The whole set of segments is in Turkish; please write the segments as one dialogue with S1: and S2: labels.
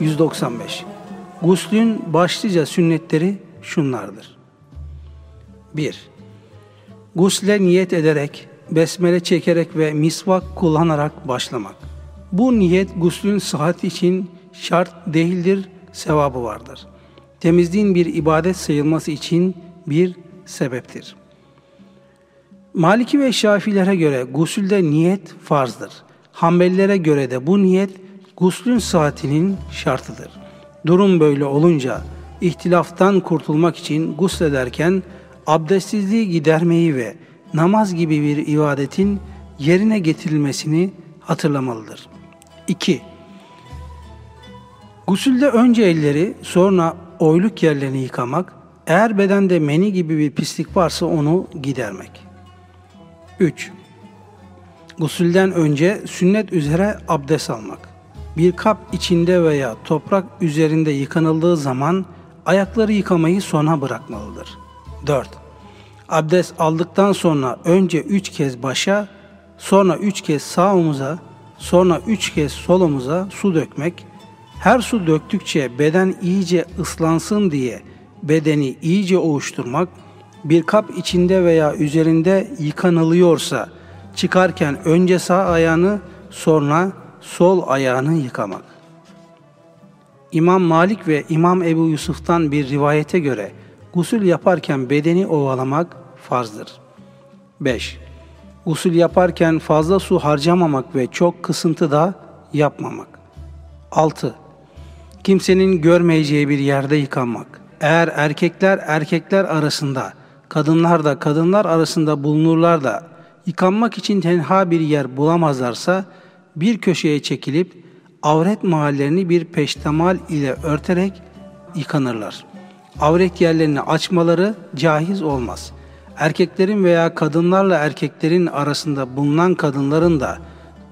S1: 195 Guslün başlıca sünnetleri şunlardır. 1. Gusle niyet ederek, besmele çekerek ve misvak kullanarak başlamak. Bu niyet guslün sıhhat için şart değildir, sevabı vardır. Temizliğin bir ibadet sayılması için bir sebeptir. Maliki ve Şafilere göre gusülde niyet farzdır. Hanbelilere göre de bu niyet guslün saatinin şartıdır. Durum böyle olunca ihtilaftan kurtulmak için guslederken abdestsizliği gidermeyi ve namaz gibi bir ibadetin yerine getirilmesini hatırlamalıdır. 2. Gusülde önce elleri sonra oyluk yerlerini yıkamak, eğer bedende meni gibi bir pislik varsa onu gidermek. 3. Gusülden önce sünnet üzere abdest almak. Bir kap içinde veya toprak üzerinde yıkanıldığı zaman ayakları yıkamayı sona bırakmalıdır. 4. Abdest aldıktan sonra önce üç kez başa, sonra üç kez sağ omuza, sonra üç kez sol omuza su dökmek, her su döktükçe beden iyice ıslansın diye bedeni iyice ovuşturmak, bir kap içinde veya üzerinde yıkanılıyorsa çıkarken önce sağ ayağını sonra sol ayağını yıkamak. İmam Malik ve İmam Ebu Yusuf'tan bir rivayete göre gusül yaparken bedeni ovalamak farzdır. 5. Gusül yaparken fazla su harcamamak ve çok kısıntı da yapmamak. 6. Kimsenin görmeyeceği bir yerde yıkanmak. Eğer erkekler erkekler arasında, kadınlar da kadınlar arasında bulunurlar da yıkanmak için tenha bir yer bulamazlarsa bir köşeye çekilip avret mahallerini bir peştemal ile örterek yıkanırlar. Avret yerlerini açmaları caiz olmaz. Erkeklerin veya kadınlarla erkeklerin arasında bulunan kadınların da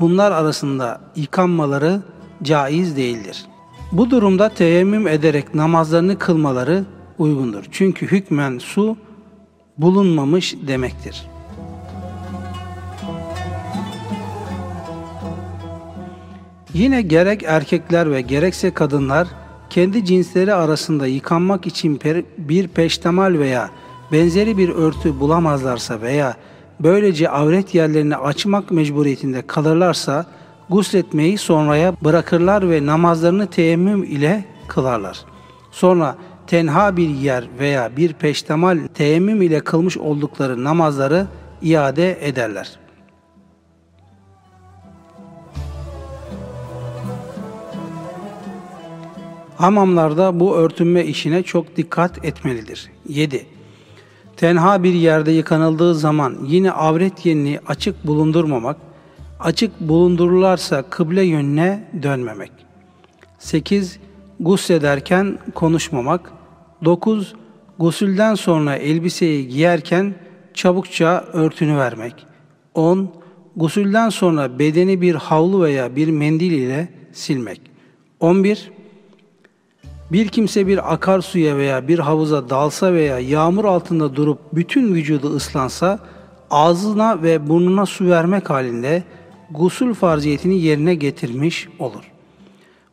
S1: bunlar arasında yıkanmaları caiz değildir. Bu durumda teyemmüm ederek namazlarını kılmaları uygundur. Çünkü hükmen su bulunmamış demektir. Yine gerek erkekler ve gerekse kadınlar kendi cinsleri arasında yıkanmak için bir peştemal veya benzeri bir örtü bulamazlarsa veya böylece avret yerlerini açmak mecburiyetinde kalırlarsa gusletmeyi sonraya bırakırlar ve namazlarını teyemmüm ile kılarlar. Sonra tenha bir yer veya bir peştemal teyemmüm ile kılmış oldukları namazları iade ederler.'' Hamamlarda bu örtünme işine çok dikkat etmelidir. 7. Tenha bir yerde yıkanıldığı zaman yine avret yerini açık bulundurmamak, açık bulundururlarsa kıble yönüne dönmemek. 8. Guslederken konuşmamak. 9. Gusülden sonra elbiseyi giyerken çabukça örtünü vermek. 10. Gusülden sonra bedeni bir havlu veya bir mendil ile silmek. 11. Bir kimse bir akarsuya veya bir havuza dalsa veya yağmur altında durup bütün vücudu ıslansa ağzına ve burnuna su vermek halinde gusül farziyetini yerine getirmiş olur.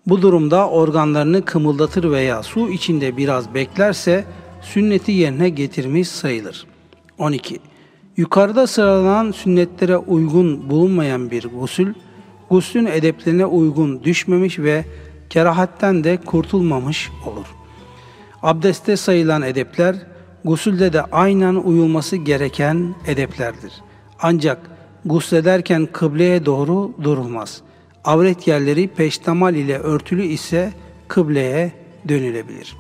S1: Bu durumda organlarını kımıldatır veya su içinde biraz beklerse sünneti yerine getirmiş sayılır. 12. Yukarıda sıralanan sünnetlere uygun bulunmayan bir gusül, guslün edeplerine uygun düşmemiş ve kerahatten de kurtulmamış olur. Abdeste sayılan edepler, gusülde de aynen uyulması gereken edeplerdir. Ancak guslederken kıbleye doğru durulmaz. Avret yerleri peştemal ile örtülü ise kıbleye dönülebilir.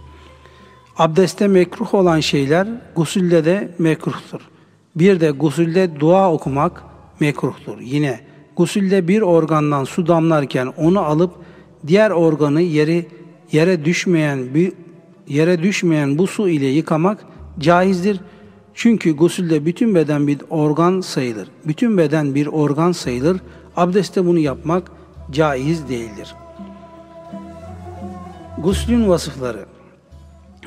S1: Abdeste mekruh olan şeyler gusülde de mekruhtur. Bir de gusülde dua okumak mekruhtur. Yine gusülde bir organdan su damlarken onu alıp diğer organı yeri yere düşmeyen bir yere düşmeyen bu su ile yıkamak caizdir. Çünkü gusülde bütün beden bir organ sayılır. Bütün beden bir organ sayılır. Abdestte bunu yapmak caiz değildir. Guslün vasıfları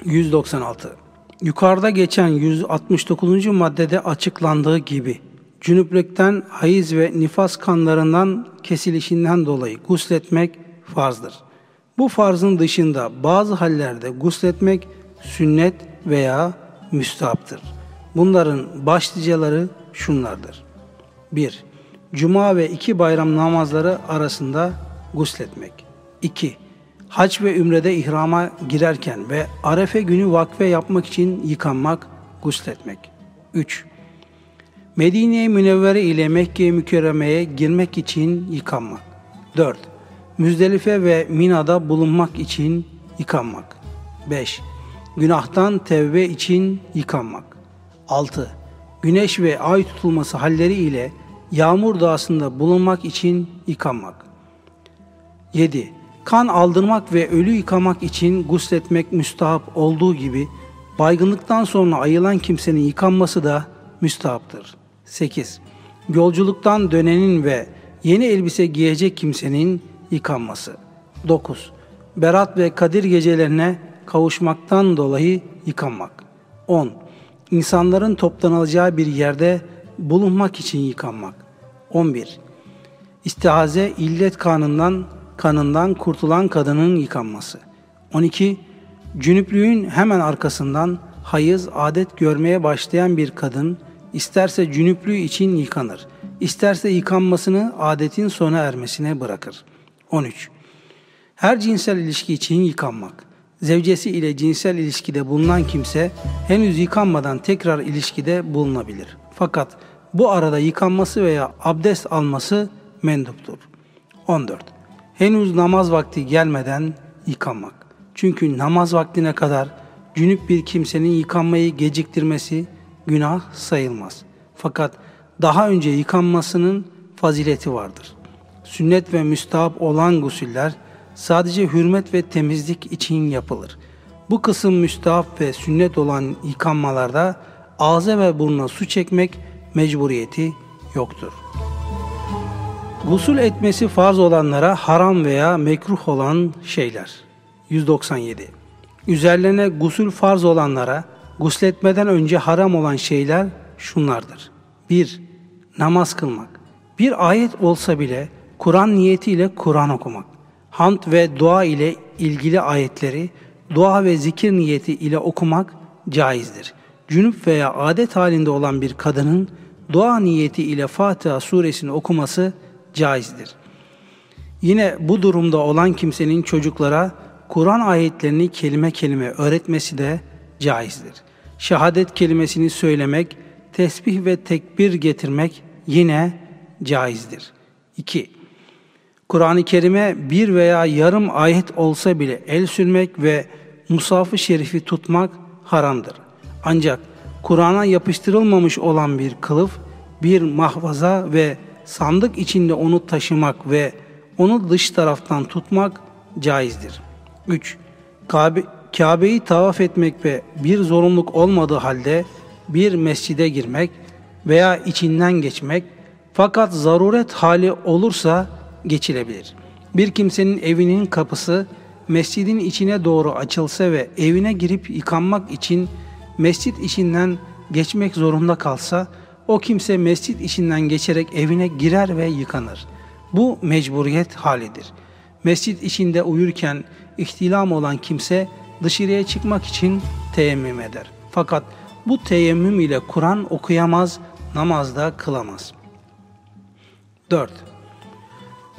S1: 196 Yukarıda geçen 169. maddede açıklandığı gibi cünüplükten, hayız ve nifas kanlarından kesilişinden dolayı gusletmek farzdır. Bu farzın dışında bazı hallerde gusletmek sünnet veya müstahaptır. Bunların başlıcaları şunlardır. 1. Cuma ve iki bayram namazları arasında gusletmek. 2. Hac ve ümrede ihrama girerken ve arefe günü vakfe yapmak için yıkanmak, gusletmek. 3. Medine-i Münevvere ile Mekke-i Mükerreme'ye girmek için yıkanmak. 4. Müzdelife ve Mina'da bulunmak için yıkanmak. 5. Günahtan tevbe için yıkanmak. 6. Güneş ve ay tutulması halleri ile yağmur dağısında bulunmak için yıkanmak. 7. Kan aldırmak ve ölü yıkamak için gusletmek müstahap olduğu gibi baygınlıktan sonra ayılan kimsenin yıkanması da müstahaptır. 8. Yolculuktan dönenin ve yeni elbise giyecek kimsenin yıkanması. 9. Berat ve Kadir gecelerine kavuşmaktan dolayı yıkanmak. 10. İnsanların toplanılacağı bir yerde bulunmak için yıkanmak. 11. İstihaze illet kanından kanından kurtulan kadının yıkanması. 12. Cünüplüğün hemen arkasından hayız adet görmeye başlayan bir kadın isterse cünüplüğü için yıkanır, isterse yıkanmasını adetin sona ermesine bırakır. 13. Her cinsel ilişki için yıkanmak. Zevcesi ile cinsel ilişkide bulunan kimse henüz yıkanmadan tekrar ilişkide bulunabilir. Fakat bu arada yıkanması veya abdest alması menduptur. 14. Henüz namaz vakti gelmeden yıkanmak. Çünkü namaz vaktine kadar cünüp bir kimsenin yıkanmayı geciktirmesi günah sayılmaz. Fakat daha önce yıkanmasının fazileti vardır. Sünnet ve müstahap olan gusüller sadece hürmet ve temizlik için yapılır. Bu kısım müstahap ve sünnet olan yıkanmalarda ağza ve burnuna su çekmek mecburiyeti yoktur. Gusül etmesi farz olanlara haram veya mekruh olan şeyler. 197. Üzerlerine gusül farz olanlara gusletmeden önce haram olan şeyler şunlardır. 1. Namaz kılmak. Bir ayet olsa bile Kur'an niyetiyle Kur'an okumak. Hamd ve dua ile ilgili ayetleri dua ve zikir niyeti ile okumak caizdir. Cünüp veya adet halinde olan bir kadının dua niyeti ile Fatiha suresini okuması caizdir. Yine bu durumda olan kimsenin çocuklara Kur'an ayetlerini kelime kelime öğretmesi de caizdir. Şehadet kelimesini söylemek, tesbih ve tekbir getirmek yine caizdir. 2. Kur'an-ı Kerim'e bir veya yarım ayet olsa bile el sürmek ve musaf-ı şerifi tutmak haramdır. Ancak Kur'an'a yapıştırılmamış olan bir kılıf, bir mahvaza ve sandık içinde onu taşımak ve onu dış taraftan tutmak caizdir. 3. Kabe, Kabe'yi tavaf etmek ve bir zorunluluk olmadığı halde bir mescide girmek veya içinden geçmek fakat zaruret hali olursa geçilebilir. Bir kimsenin evinin kapısı mescidin içine doğru açılsa ve evine girip yıkanmak için mescit içinden geçmek zorunda kalsa o kimse mescit içinden geçerek evine girer ve yıkanır. Bu mecburiyet halidir. Mescit içinde uyurken ihtilam olan kimse dışarıya çıkmak için teyemmüm eder. Fakat bu teyemmüm ile Kur'an okuyamaz, namazda kılamaz. 4.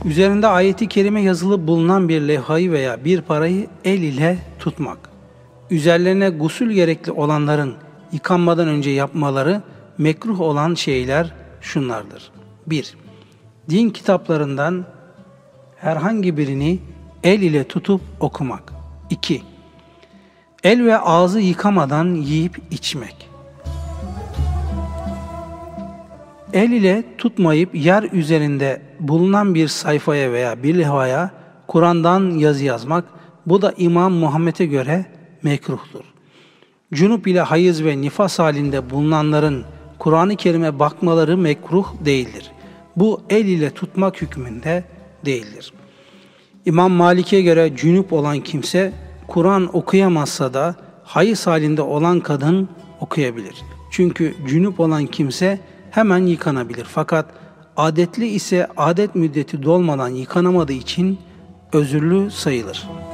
S1: Üzerinde ayeti kerime yazılı bulunan bir levhayı veya bir parayı el ile tutmak. Üzerlerine gusül gerekli olanların yıkanmadan önce yapmaları mekruh olan şeyler şunlardır. 1. Din kitaplarından herhangi birini el ile tutup okumak. 2. El ve ağzı yıkamadan yiyip içmek. El ile tutmayıp yer üzerinde bulunan bir sayfaya veya bir levhaya Kur'an'dan yazı yazmak, bu da İmam Muhammed'e göre mekruhtur. Cunup ile hayız ve nifas halinde bulunanların Kur'an-ı Kerim'e bakmaları mekruh değildir. Bu el ile tutmak hükmünde değildir. İmam Malik'e göre cünüp olan kimse Kur'an okuyamazsa da hayız halinde olan kadın okuyabilir. Çünkü cünüp olan kimse hemen yıkanabilir. Fakat adetli ise adet müddeti dolmadan yıkanamadığı için özürlü sayılır.''